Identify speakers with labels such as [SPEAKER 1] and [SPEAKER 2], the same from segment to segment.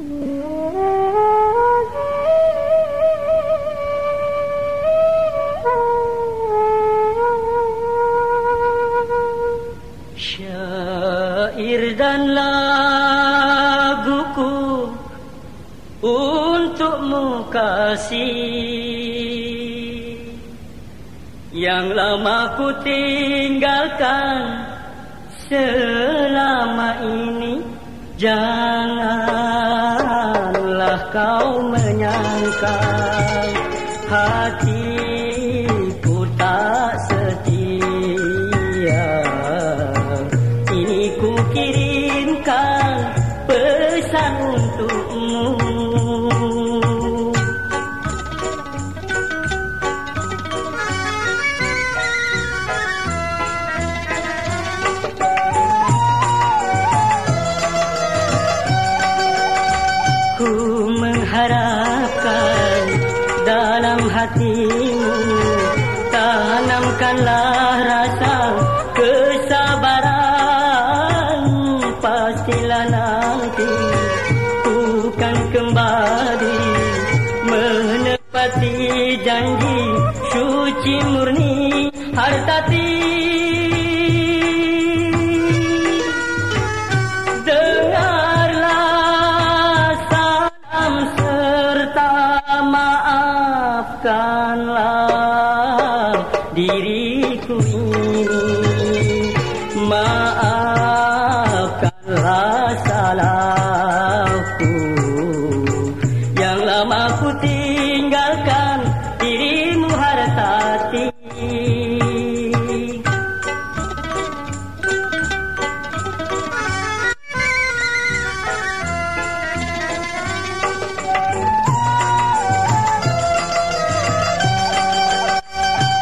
[SPEAKER 1] Syair dan laguku untukmu kasih. Yang lama ku tinggalkan selama ini janganlah kau menyangka hatiku tak setia. Ini ku kirimkan pesan untukmu hatimu. Tanamkanlah rasa kesabaran. Pastilah nanti ku kan kembali Menepati janji suci murni. Hartati Dengarlah maafkanlah diriku ini Maafkanlah salahku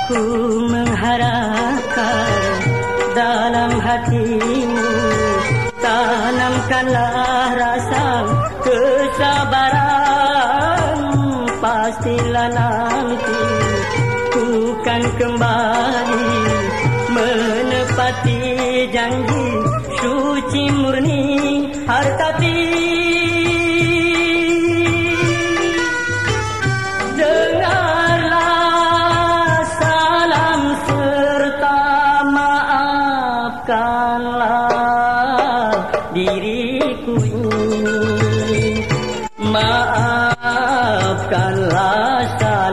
[SPEAKER 1] Ku mengharapkan dalam hatimu Tanamkanlah rasa kesabaran. Pastilah nanti ku kan kembali diriku Maafkanlah saya